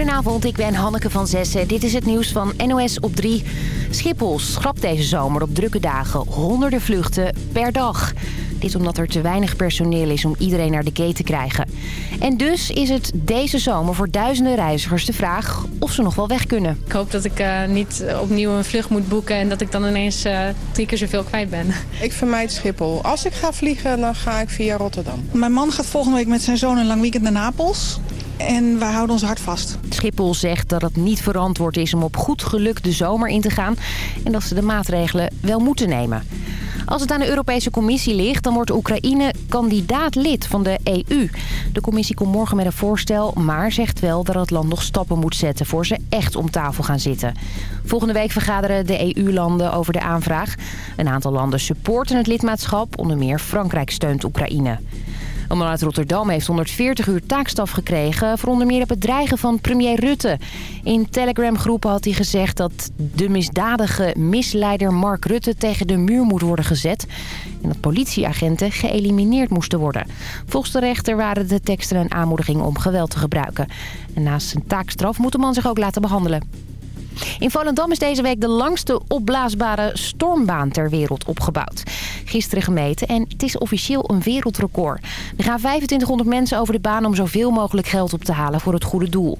Goedenavond, ik ben Hanneke van Zessen. Dit is het nieuws van NOS op 3. Schiphol schrapt deze zomer op drukke dagen honderden vluchten per dag. Dit omdat er te weinig personeel is om iedereen naar de gate te krijgen. En dus is het deze zomer voor duizenden reizigers de vraag of ze nog wel weg kunnen. Ik hoop dat ik uh, niet opnieuw een vlucht moet boeken en dat ik dan ineens uh, drie keer zoveel kwijt ben. Ik vermijd Schiphol. Als ik ga vliegen, dan ga ik via Rotterdam. Mijn man gaat volgende week met zijn zoon een lang weekend naar Napels. En wij houden ons hart vast. Schiphol zegt dat het niet verantwoord is om op goed geluk de zomer in te gaan... en dat ze de maatregelen wel moeten nemen. Als het aan de Europese Commissie ligt, dan wordt Oekraïne kandidaat lid van de EU. De commissie komt morgen met een voorstel, maar zegt wel dat het land nog stappen moet zetten... voor ze echt om tafel gaan zitten. Volgende week vergaderen de EU-landen over de aanvraag. Een aantal landen supporten het lidmaatschap, onder meer Frankrijk steunt Oekraïne. Een man uit Rotterdam heeft 140 uur taakstaf gekregen... voor onder meer het bedreigen van premier Rutte. In Telegram-groepen had hij gezegd dat de misdadige misleider Mark Rutte... tegen de muur moet worden gezet. En dat politieagenten geëlimineerd moesten worden. Volgens de rechter waren de teksten een aanmoediging om geweld te gebruiken. En naast zijn taakstraf moet de man zich ook laten behandelen. In Volendam is deze week de langste opblaasbare stormbaan ter wereld opgebouwd. Gisteren gemeten en het is officieel een wereldrecord. Er gaan 2500 mensen over de baan om zoveel mogelijk geld op te halen voor het goede doel.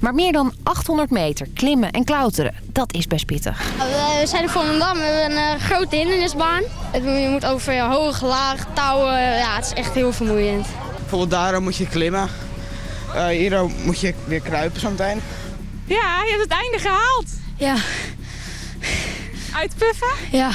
Maar meer dan 800 meter klimmen en klauteren, dat is best pittig. We zijn in Volendam, we hebben een grote hindernisbaan. Je moet over hoog, laag, touwen, ja, het is echt heel vermoeiend. Bijvoorbeeld daar moet je klimmen. Uh, hier moet je weer kruipen zometeen. Ja, je hebt het einde gehaald. Ja. Uitpuffen? Ja.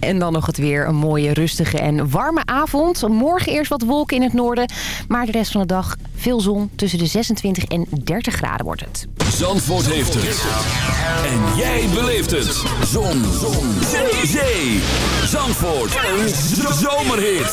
En dan nog het weer. Een mooie, rustige en warme avond. Morgen eerst wat wolken in het noorden. Maar de rest van de dag veel zon. Tussen de 26 en 30 graden wordt het. Zandvoort heeft het. En jij beleeft het. Zon. zon. Zee. Zee. Zandvoort. Een zomerhit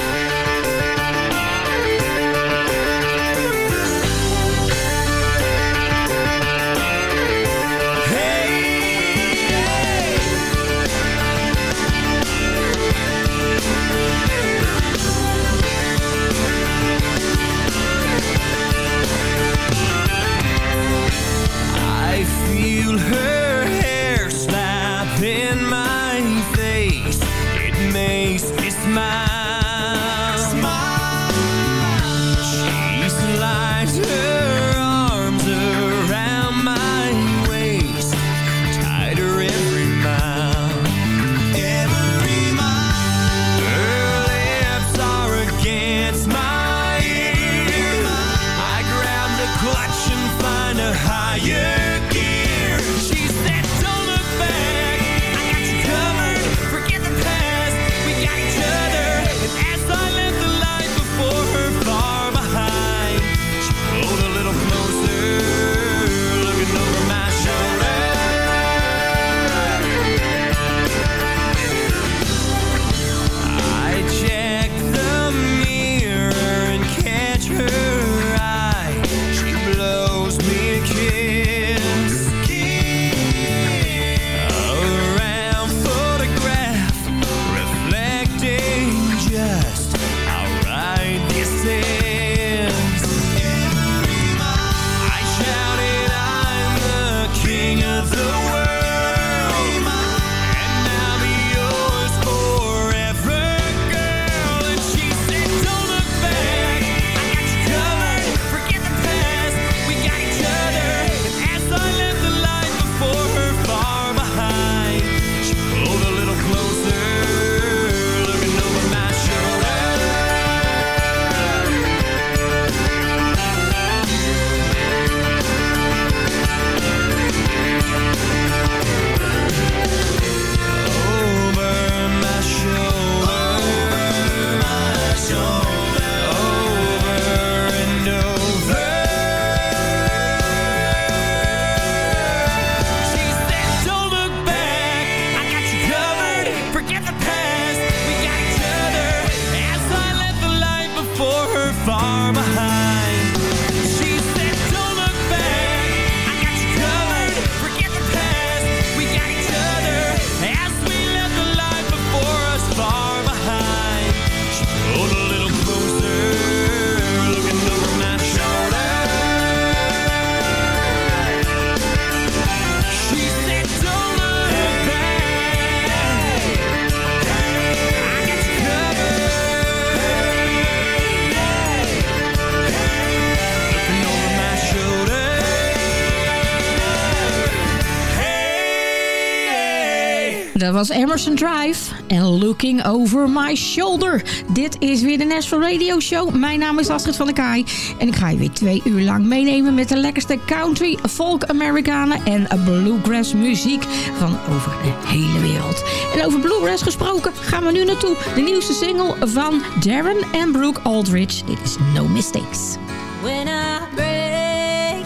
Dat was Emerson Drive en Looking Over My Shoulder. Dit is weer de Nashville Radio Show. Mijn naam is Astrid van der Kaai. En ik ga je weer twee uur lang meenemen met de lekkerste country, folk Amerikanen en bluegrass muziek van over de hele wereld. En over bluegrass gesproken gaan we nu naartoe. De nieuwste single van Darren en Brooke Aldridge. Dit is No Mistakes. When I break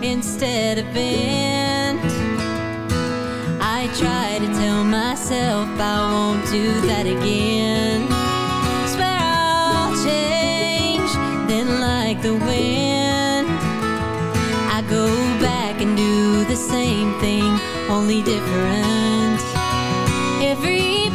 instead of I try to tell myself I won't do that again. Swear I'll change Then like the wind I go back and do the same thing Only different. Every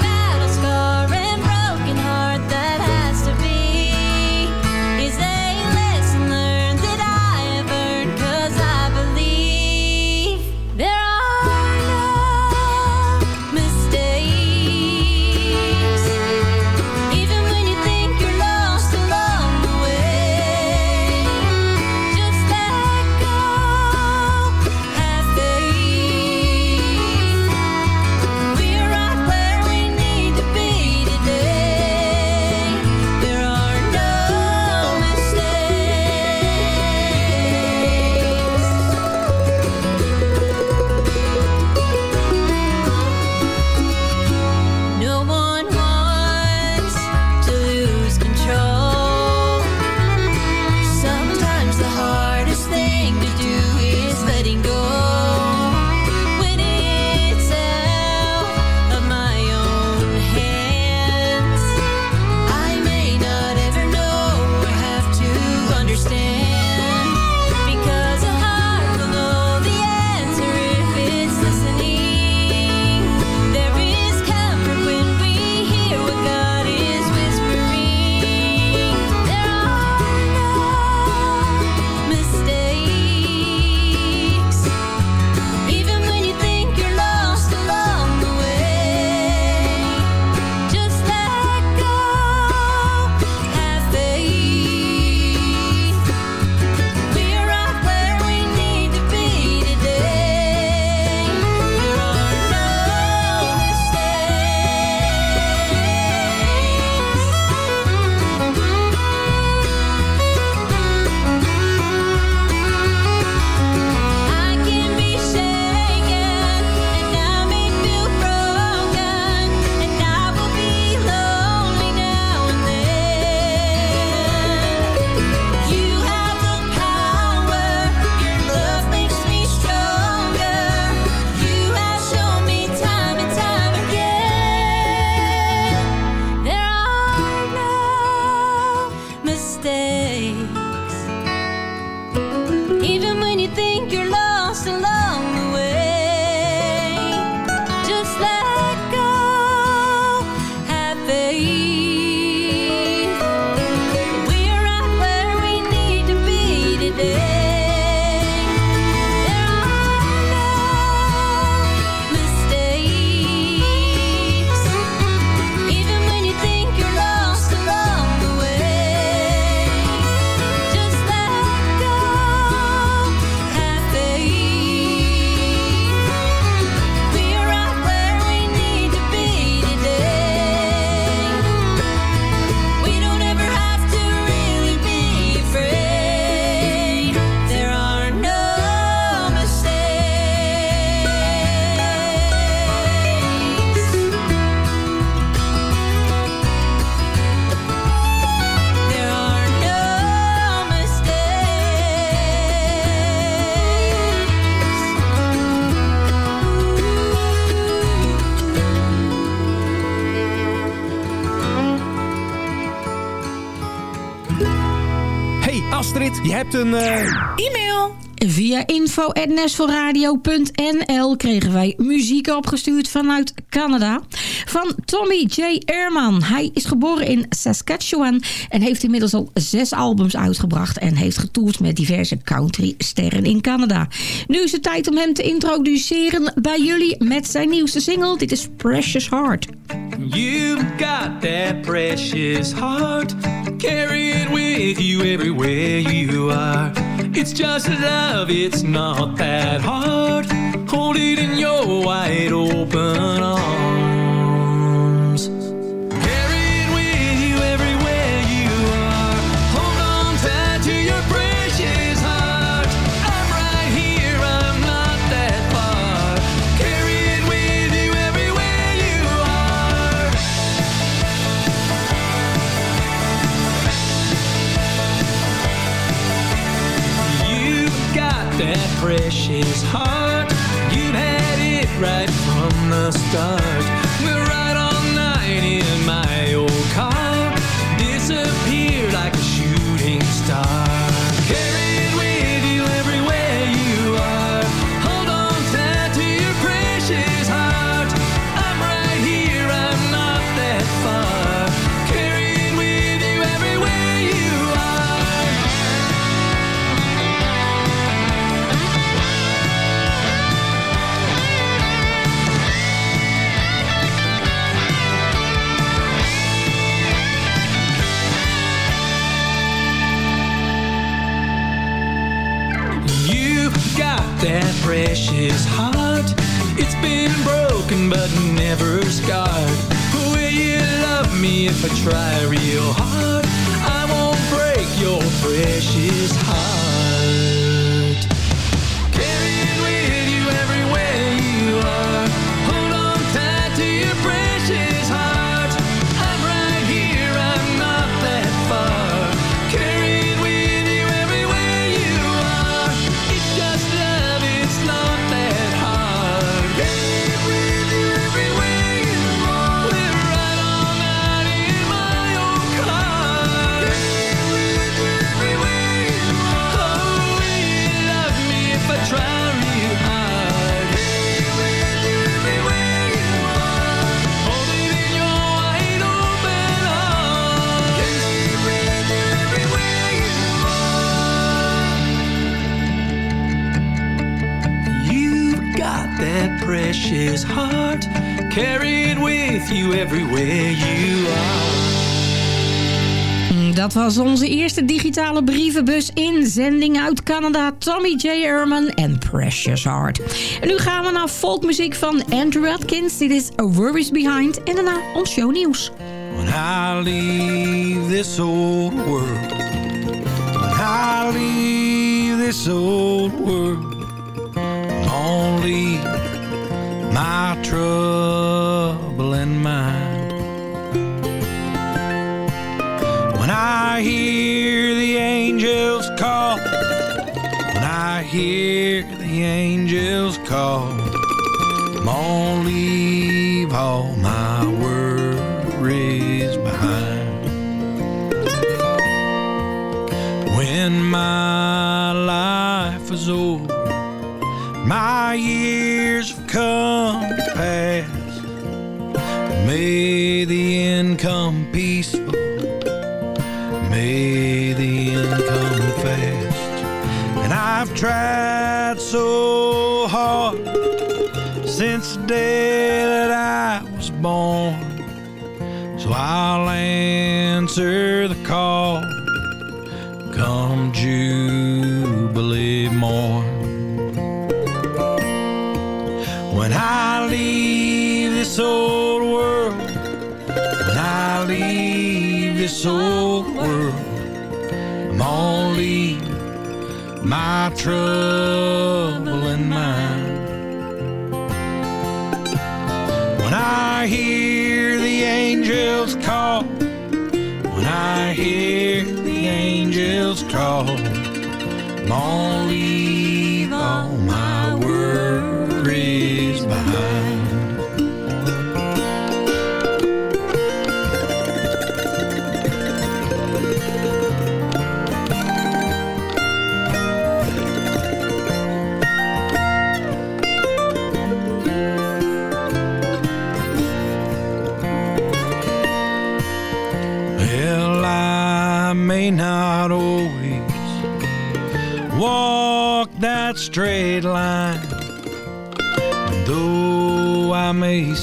een... eh, E-mail. Via info.nl kregen wij muziek opgestuurd vanuit Canada. Van Tommy J. Ehrman. Hij is geboren in Saskatchewan en heeft inmiddels al zes albums uitgebracht... en heeft getoerd met diverse country-sterren in Canada. Nu is het tijd om hem te introduceren bij jullie met zijn nieuwste single. Dit is Precious Heart. You've got that precious heart. Carry it with you everywhere you are. It's just love, it's not that hard. Hold it in your wide open arms. Precious heart. You've had it right from the start. Was onze eerste digitale brievenbus in zending uit Canada. Tommy J. Ehrman en Precious Heart. En nu gaan we naar folkmuziek van Andrew Atkins. Dit is A Worries Behind. En daarna ons shownieuws. When I leave this old world, when I leave this old world, only my trouble and mine. Hear the angels call, I'm gonna leave all my worries behind. When my life is over, my years have come to pass. I've tried so hard since the day that I was born. So I'll answer the call come Jubilee morn. When I leave this old world, when I leave this old my trouble mine. When I hear the angels call, when I hear the angels call, I'm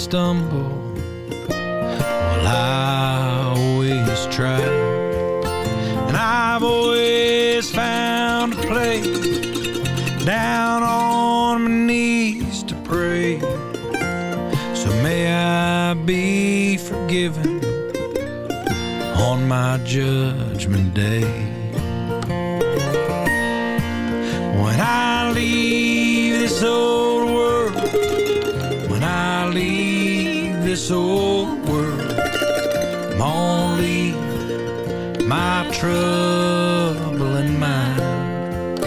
stumble, well, I always try. And I've always found a place down on my knees to pray. So may I be forgiven on my judgment day. Troubling mind.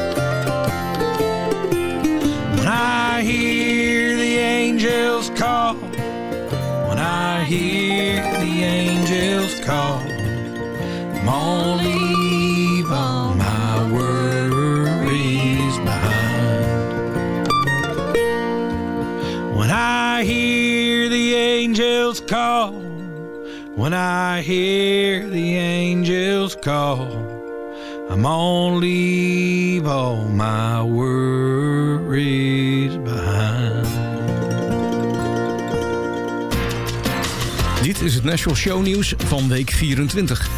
When I hear the angels call, when I hear the angels call, I'm on leave all my worries behind. When I hear the angels call, when I hear Leave all my worries behind. Dit is het National Show Nieuws van week 24.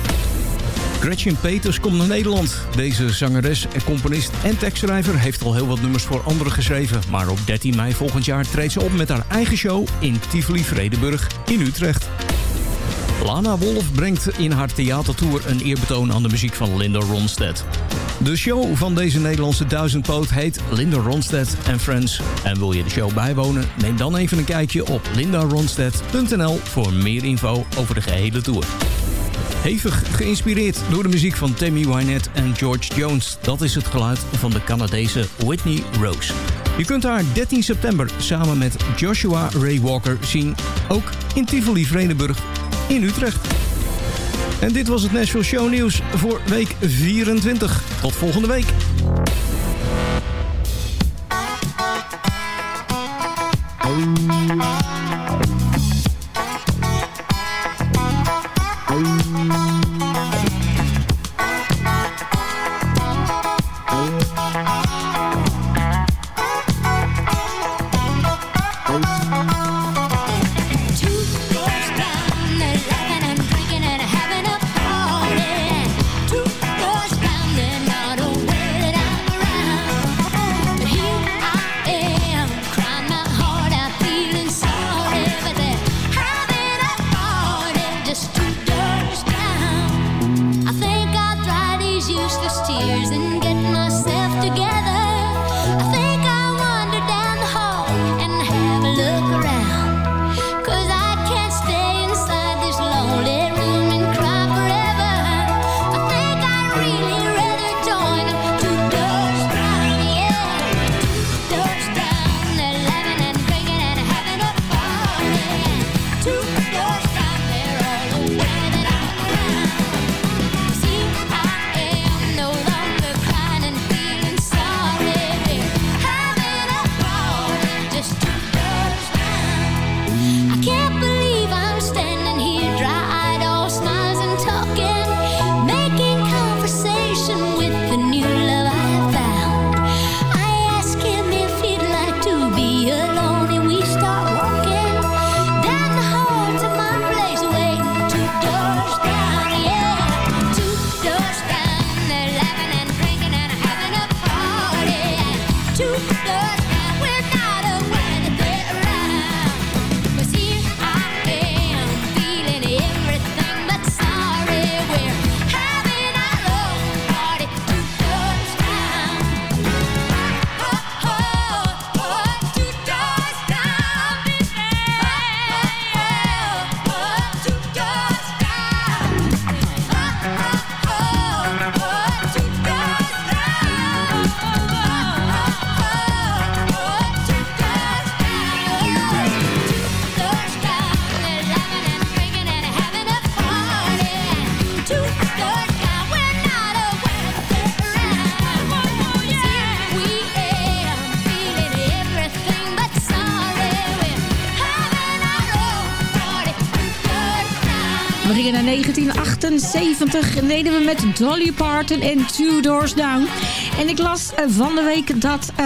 Gretchen Peters komt naar Nederland. Deze zangeres, componist en tekstschrijver heeft al heel wat nummers voor anderen geschreven. Maar op 13 mei volgend jaar treedt ze op met haar eigen show in Tivoli Vredenburg in Utrecht. Lana Wolf brengt in haar theatertour een eerbetoon aan de muziek van Linda Ronstadt. De show van deze Nederlandse duizendpoot heet Linda Ronstadt and Friends. En wil je de show bijwonen? Neem dan even een kijkje op lindaronstadt.nl voor meer info over de gehele tour. Hevig geïnspireerd door de muziek van Tammy Wynette en George Jones. Dat is het geluid van de Canadese Whitney Rose. Je kunt haar 13 september samen met Joshua Ray Walker zien. Ook in Tivoli Vredenburg in Utrecht. En dit was het Nashville Show Nieuws voor week 24. Tot volgende week. 1978 deden we met Dolly Parton en Two Doors Down. En ik las eh, van de week dat eh,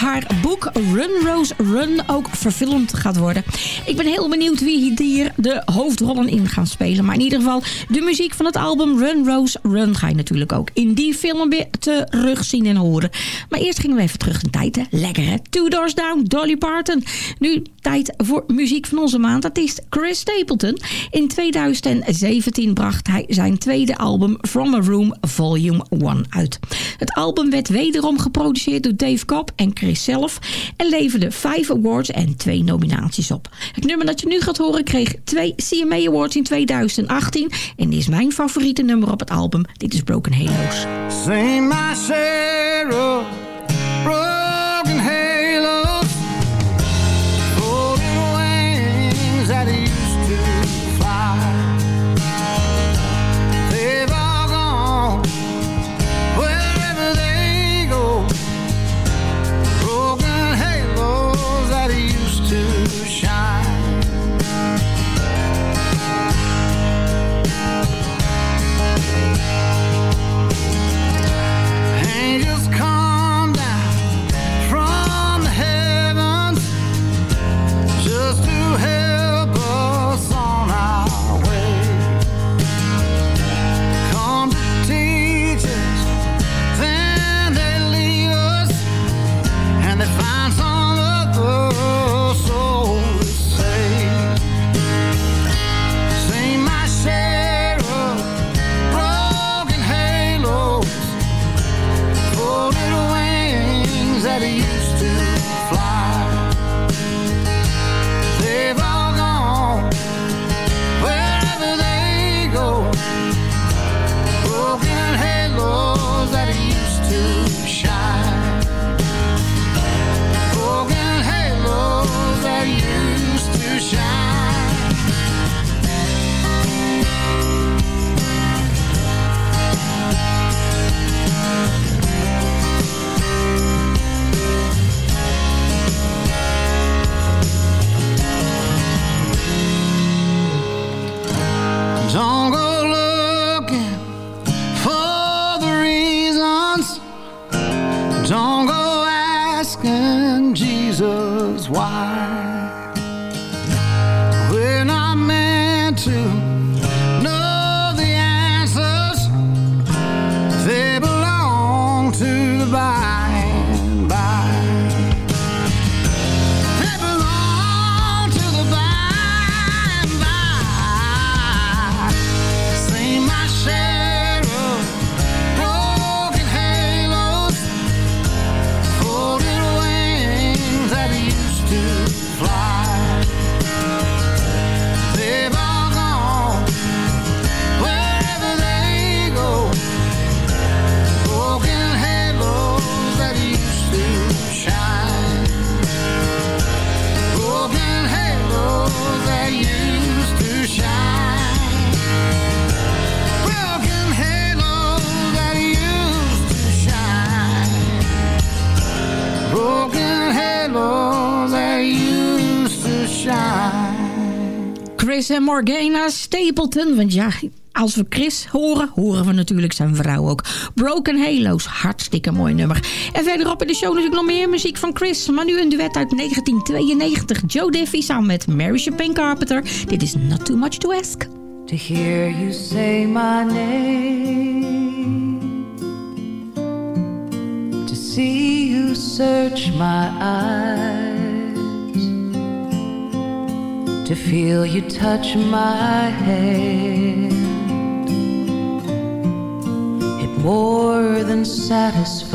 haar boek Run Rose Run ook verfilmd gaat worden. Ik ben heel benieuwd wie hier de hoofdrollen in gaan spelen. Maar in ieder geval, de muziek van het album Run Rose Run ga je natuurlijk ook die film weer terugzien en horen. Maar eerst gingen we even terug in tijd. Hè. Lekker? Two Doors Down, Dolly Parton. Nu tijd voor muziek van onze maand. Dat is Chris Stapleton. In 2017 bracht hij zijn tweede album From a Room Volume 1 uit. Het album werd wederom geproduceerd door Dave Cobb en Chris zelf en leverde vijf awards en twee nominaties op. Het nummer dat je nu gaat horen kreeg twee CMA Awards in 2018 en is mijn favoriete nummer op het album. Dit is Broken Halos. Sing my share En Morgana Stapleton. Want ja, als we Chris horen, horen we natuurlijk zijn vrouw ook. Broken Halos, hartstikke mooi nummer. En verderop in de show natuurlijk nog meer muziek van Chris. Maar nu een duet uit 1992. Joe Diffie samen met Mary Chapin Carpenter. Dit is Not Too Much To Ask. To hear you say my name To see you search my eyes To feel you touch my hand It more than satisfies.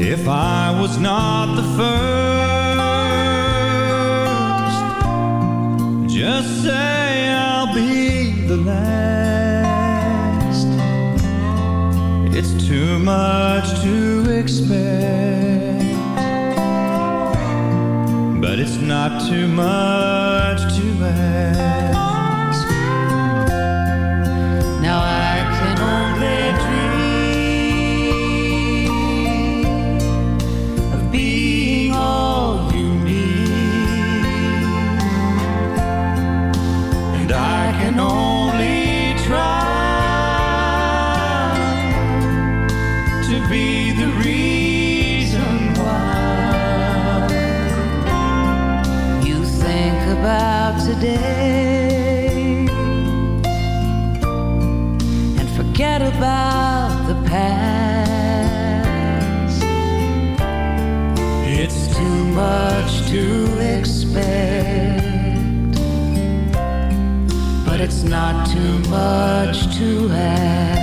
If I was not the first, just say I'll be the last. It's too much to expect, it's not too much to ask. Not too much to ask.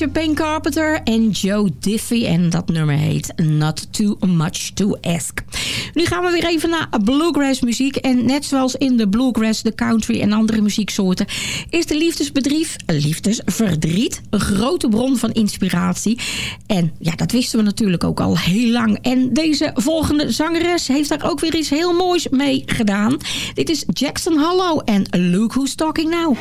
Chapin Carpenter en Joe Diffie. En dat nummer heet Not Too Much To Ask. Nu gaan we weer even naar bluegrass muziek. En net zoals in de bluegrass, de country en andere muzieksoorten... is de liefdesbedrijf, liefdesverdriet, een grote bron van inspiratie. En ja, dat wisten we natuurlijk ook al heel lang. En deze volgende zangeres heeft daar ook weer iets heel moois mee gedaan. Dit is Jackson Hollow en Look Who's Talking Now.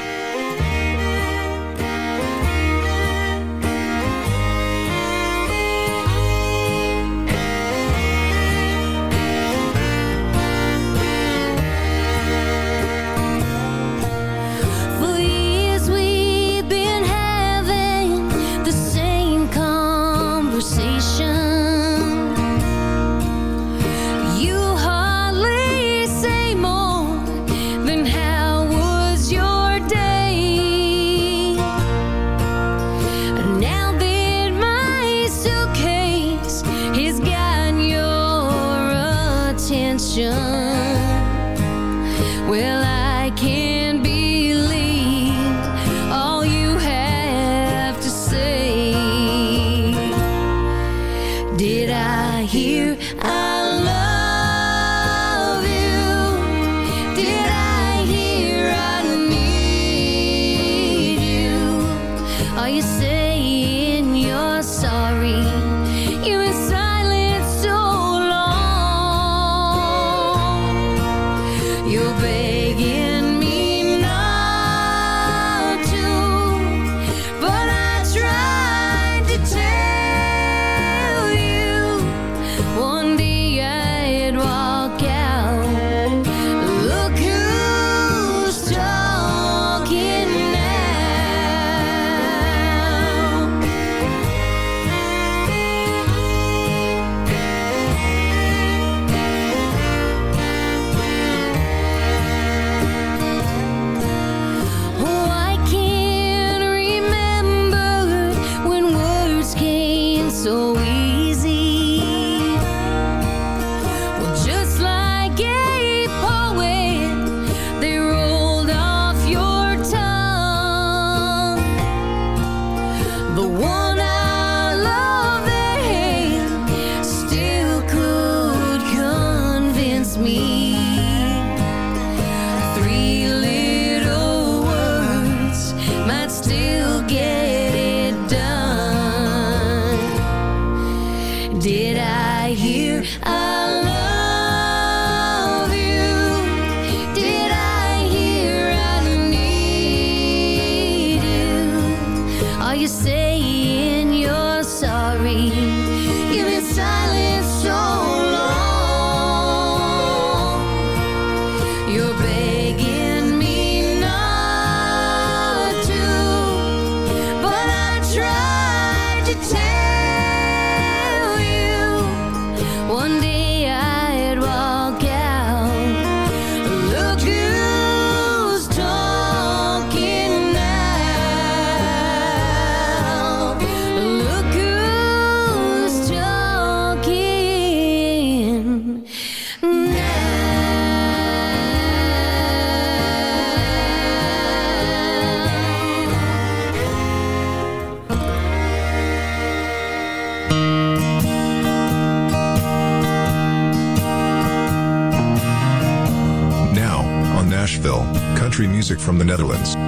From the Netherlands.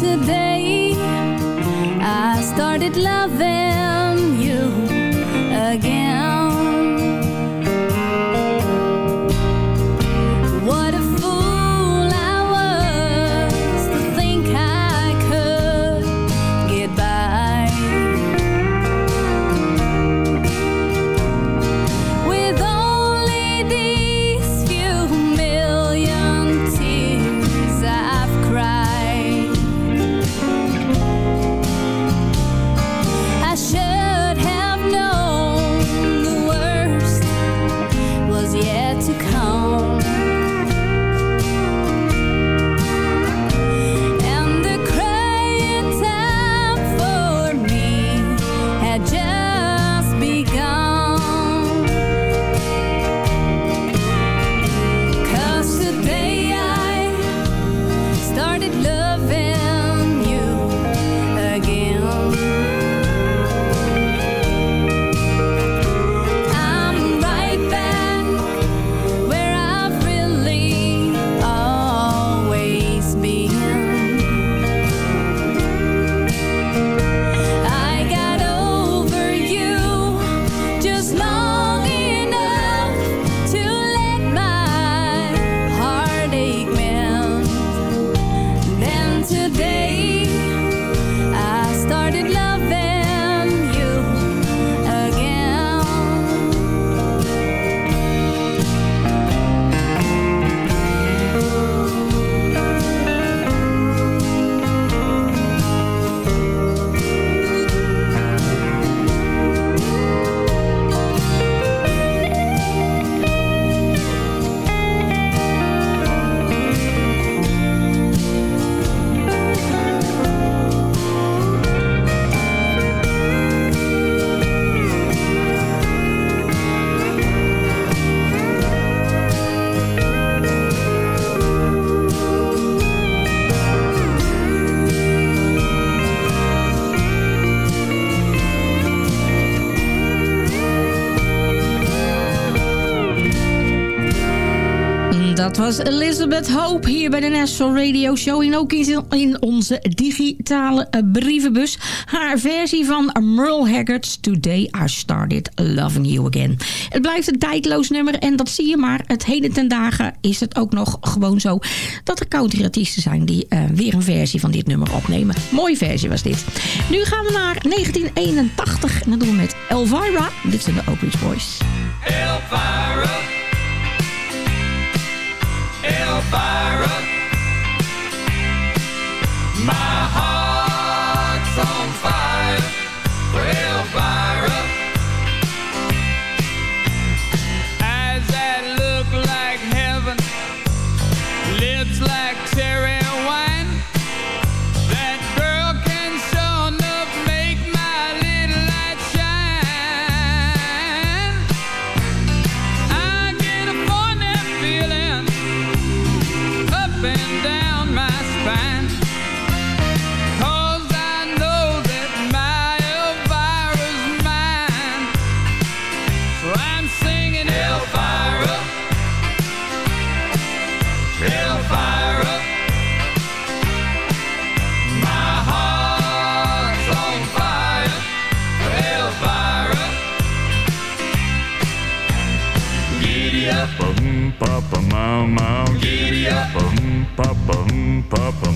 today. I started loving was Elizabeth Hope hier bij de National Radio Show. En ook in, onze digitale eh, brievenbus. Haar versie van Merle Haggard's Today I Started Loving You Again. Het blijft een tijdloos nummer en dat zie je maar. Het heden ten dagen is het ook nog gewoon zo... dat er countryartiesten zijn die uh, weer een versie van dit nummer opnemen. Mooie versie was dit. Nu gaan we naar 1981 en dat doen we met Elvira. Dit zijn de Ridge Boys. Elvira. a up. pa bum pa bum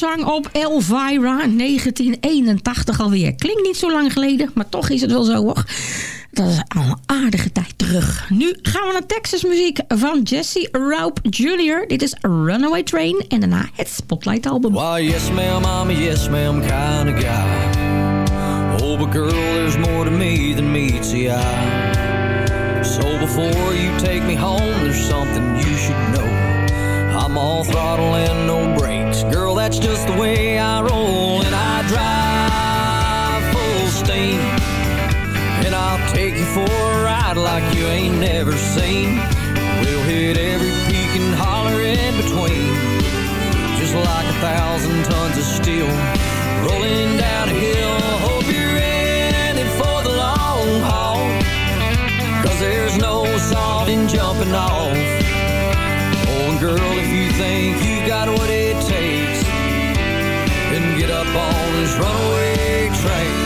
lofzang op Elvira 1981 alweer. Klinkt niet zo lang geleden, maar toch is het wel zo hoor. Dat is al een aardige tijd terug. Nu gaan we naar Texas muziek van Jesse Raup Jr. Dit is Runaway Train en daarna het Spotlight album. Yes, ma'am, yes, ma'am guy. Oh, girl, more than. So before you take me home, there's something you should know. I'm all throttle and no brakes. Girl, that's just the way I roll. And I drive full steam. And I'll take you for a ride like you ain't never seen. We'll hit every peak and holler in between. Just like a thousand tons of steel rolling down a hill. Hope you're in it for the long haul. Cause there's no salt in jumping off. Girl, if you think you got what it takes, then get up on this runaway train.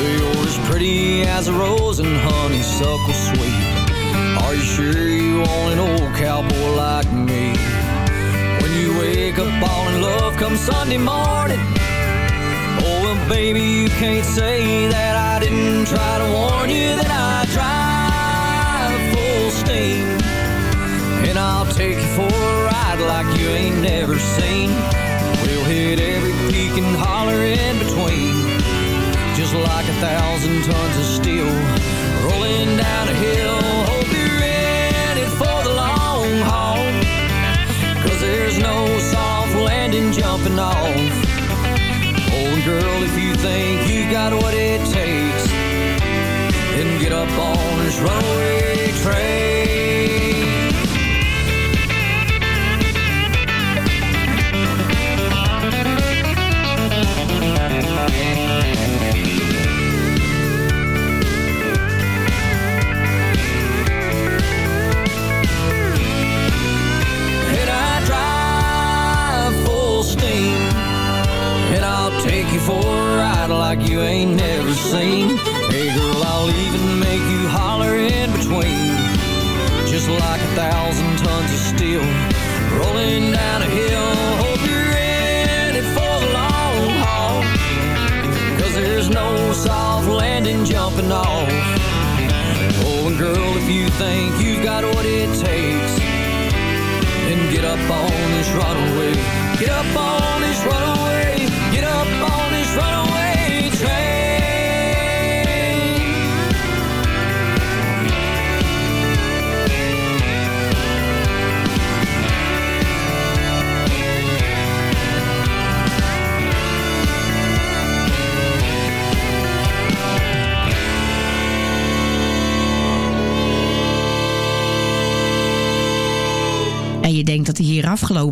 You're as pretty as a rose and honeysuckle sweet. Are you sure you want an old cowboy like me? When you wake up all in love come Sunday morning. Oh, well, baby, you can't say that I didn't try to warn you that I drive full steam. And I'll take you for a ride like you ain't never seen. We'll hit every peak and holler in between. Just like a thousand tons of steel rolling down a hill. Hope you're it for the long haul. Cause there's no soft landing jumping off. Girl, if you think you got what it takes, then get up on this runaway train.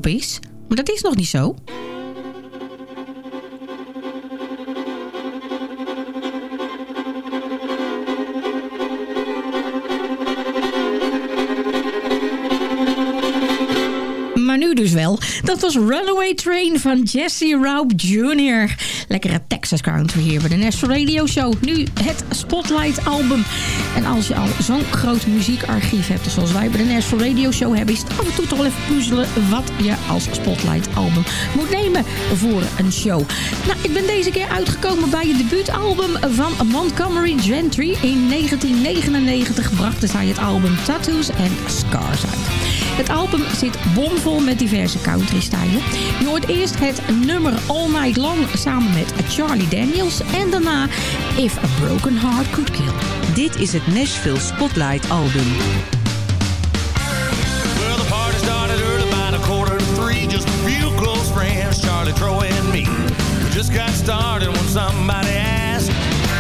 Is. Maar dat is nog niet zo. Maar nu dus wel. Dat was Runaway Train van Jesse Raub Jr. Lekkere Texas country hier bij de National Radio Show. Nu het Spotlight album. En als je al zo'n groot muziekarchief hebt zoals wij bij de National Radio Show hebben... is het af en toe toch wel even puzzelen wat je als Spotlight album moet nemen voor een show. Nou, ik ben deze keer uitgekomen bij het debuutalbum van Montgomery Gentry. In 1999 brachten zij het album Tattoos and Scars uit. Het album zit bomvol met diverse country-stijlen. Je hoort eerst het nummer All Night Long samen met Charlie Daniels... en daarna If a Broken Heart Could Kill. Dit is het Nashville Spotlight album. Well, the party started early about a quarter to three. Just a few close friends, Charlie, Troy, and me. We just got started when somebody asked,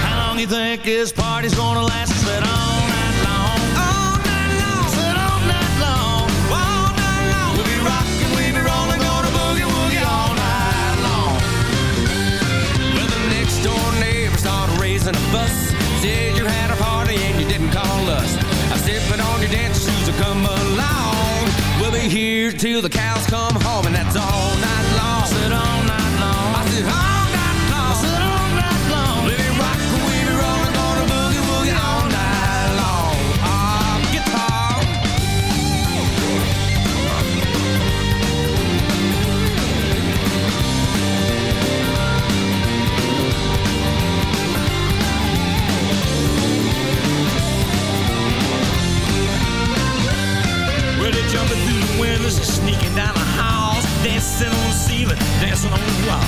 How long you think this party's gonna last? I fuss. Said you had a party and you didn't call us. I said, put on your dance shoes and come along. We'll be here till the cows come home, and that's all night long. I said, all night long. I said, dancing on the ceiling, dancing on the wall.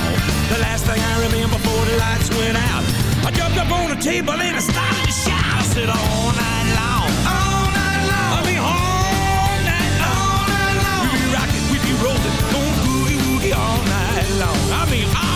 The last thing I remember before the lights went out, I jumped up on the table and I started to shout. I said, all night long, all night long. I mean, all night long, all night long. We be rocking, we be rolling, going boogie woogie all night long. I mean, all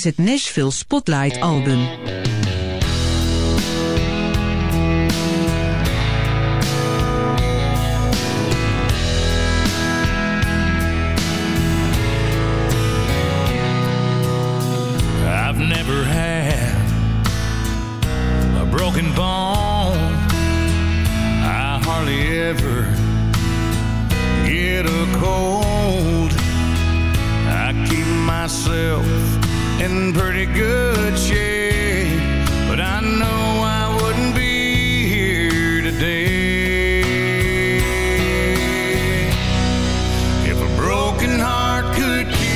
is het Nashville Spotlight album. Broken heart could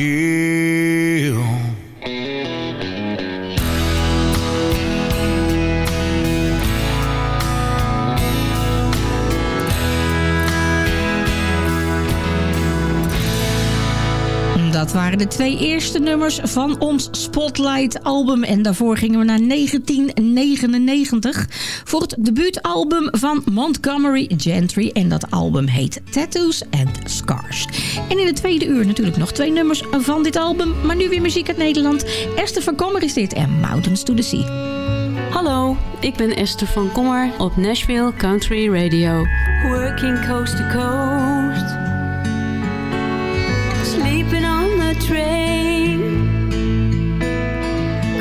give. De twee eerste nummers van ons Spotlight album. En daarvoor gingen we naar 1999 voor het debuutalbum van Montgomery Gentry. En dat album heet Tattoos and Scars. En in het tweede uur natuurlijk nog twee nummers van dit album. Maar nu weer muziek uit Nederland. Esther van Kommer is dit en Mountains to the Sea. Hallo, ik ben Esther van Kommer op Nashville Country Radio. Working coast to coast. Train.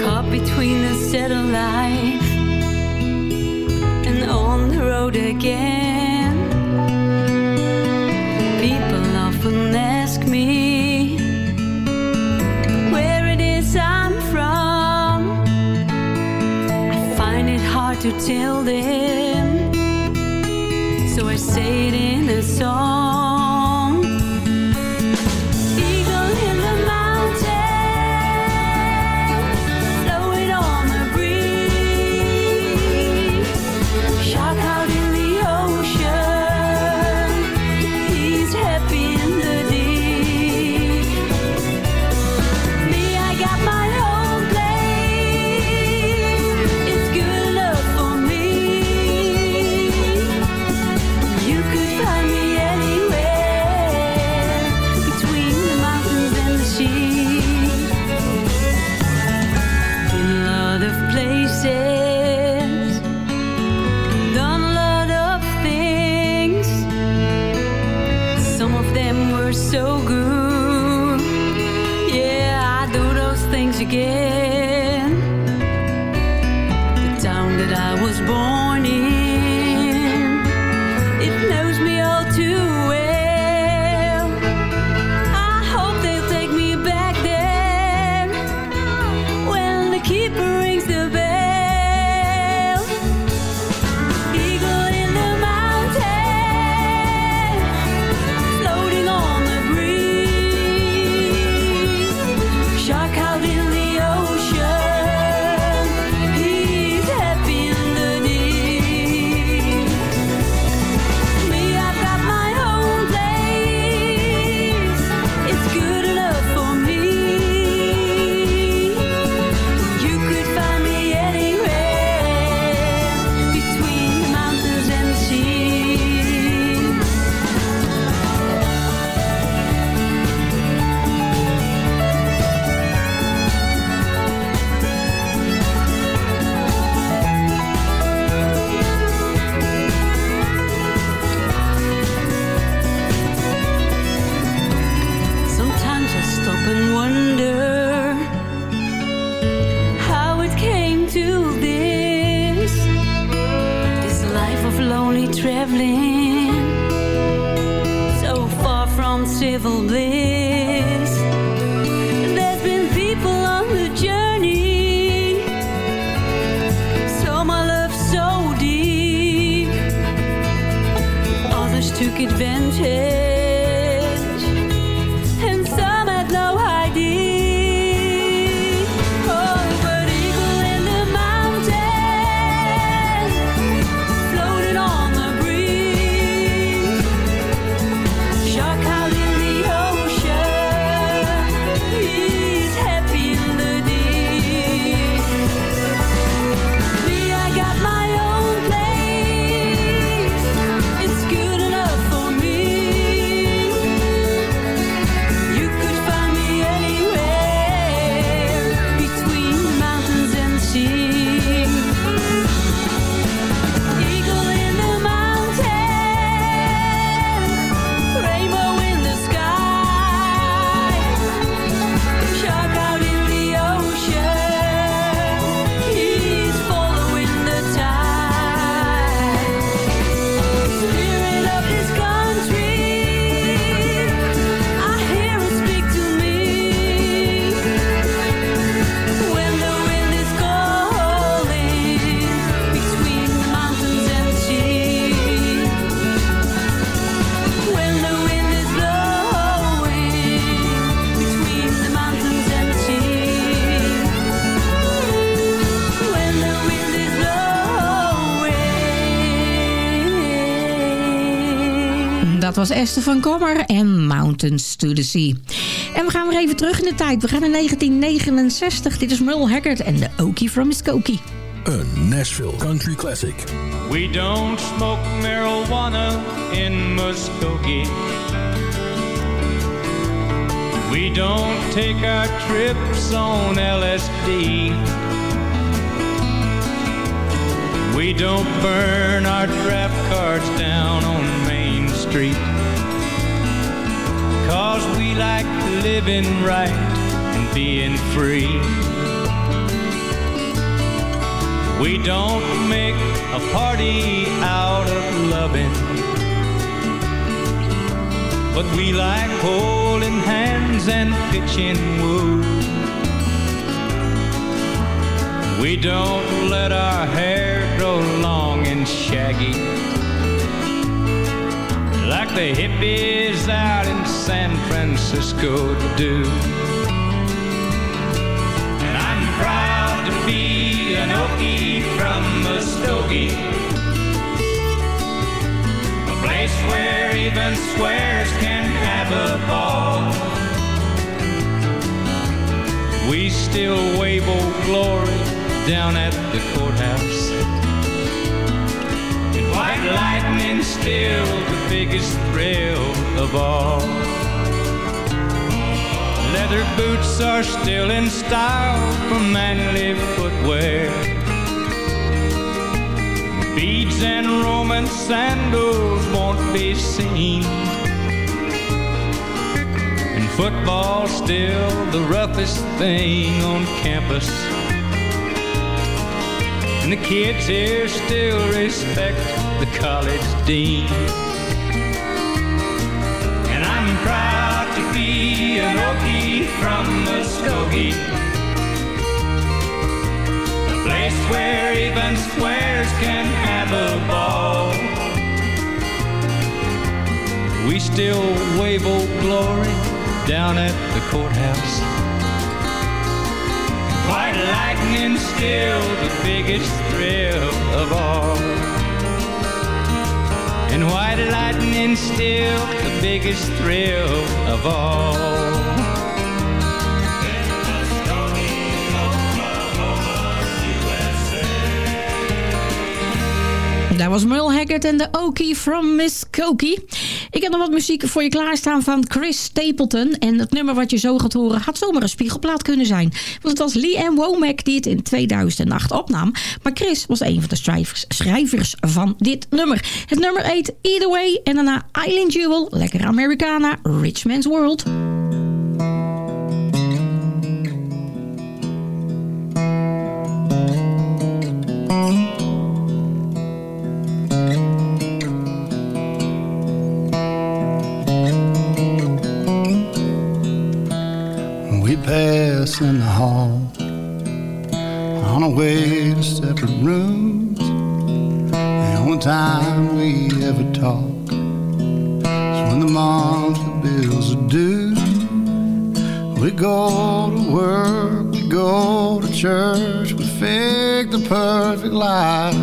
Caught between the settled life and on the road again. People often ask me where it is I'm from. I find it hard to tell them, so I say it in a song. Gambling, so far from civil bliss. There's been people on the journey, some I love so deep, others took advantage. Was Esther van Kommer en Mountains to the Sea. En we gaan weer even terug in de tijd. We gaan naar 1969. Dit is Merle Haggard en de Okie from Muskogee. Een Nashville Country Classic. We don't smoke marijuana in Muskogee. We don't take our trips on LSD. We don't burn our draft cards down on Street. Cause we like living right and being free. We don't make a party out of loving. But we like holding hands and pitching wood. We don't let our hair grow long and shaggy. Like the hippies out in San Francisco do. And I'm proud to be an Okie from Muskogee. A place where even squares can have a ball. We still wave old glory down at the courthouse. Lightning still the biggest thrill of all. Leather boots are still in style for manly footwear. Beads and Roman sandals won't be seen. And football's still the roughest thing on campus. And the kids here still respect the college dean. And I'm proud to be an Okie from Muskogee. A place where even squares can have a ball. We still wave old glory down at the courthouse. White lightning still the biggest thrill of all. And white lightning still the biggest thrill of all. Daar was Merle Haggard en de Okie from Muskogee. Ik heb nog wat muziek voor je klaarstaan van Chris Stapleton. En het nummer wat je zo gaat horen had zomaar een spiegelplaat kunnen zijn. Want het was Lee Ann Womack die het in 2008 opnam. Maar Chris was een van de schrijvers, schrijvers van dit nummer. Het nummer heet Either Way en daarna Island Jewel, Lekker Americana, Rich Man's World. Dress in the hall. On our way to separate rooms. The only time we ever talk is when the monthly bills are due. We go to work, we go to church, we fake the perfect life.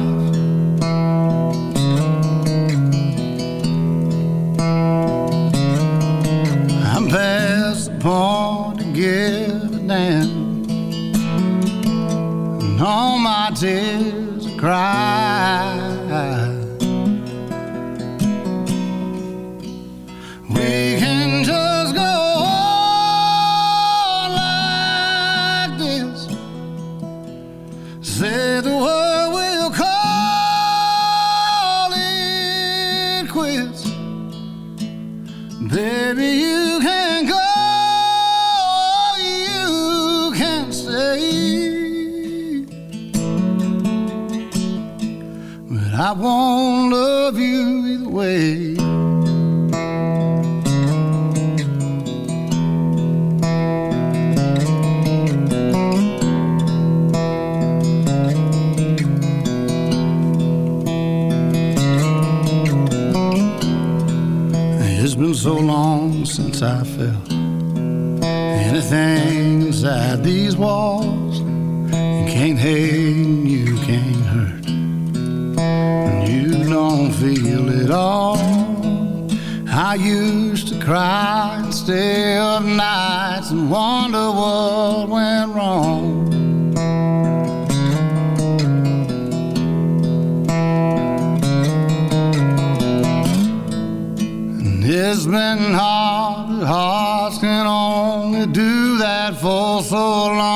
I'm past the point to give damn. And all my tears cry. These walls. You can't hate you can't hurt. And you don't feel it all. I used to cry and stay up nights and wonder what went wrong. And It's been hard, but so long.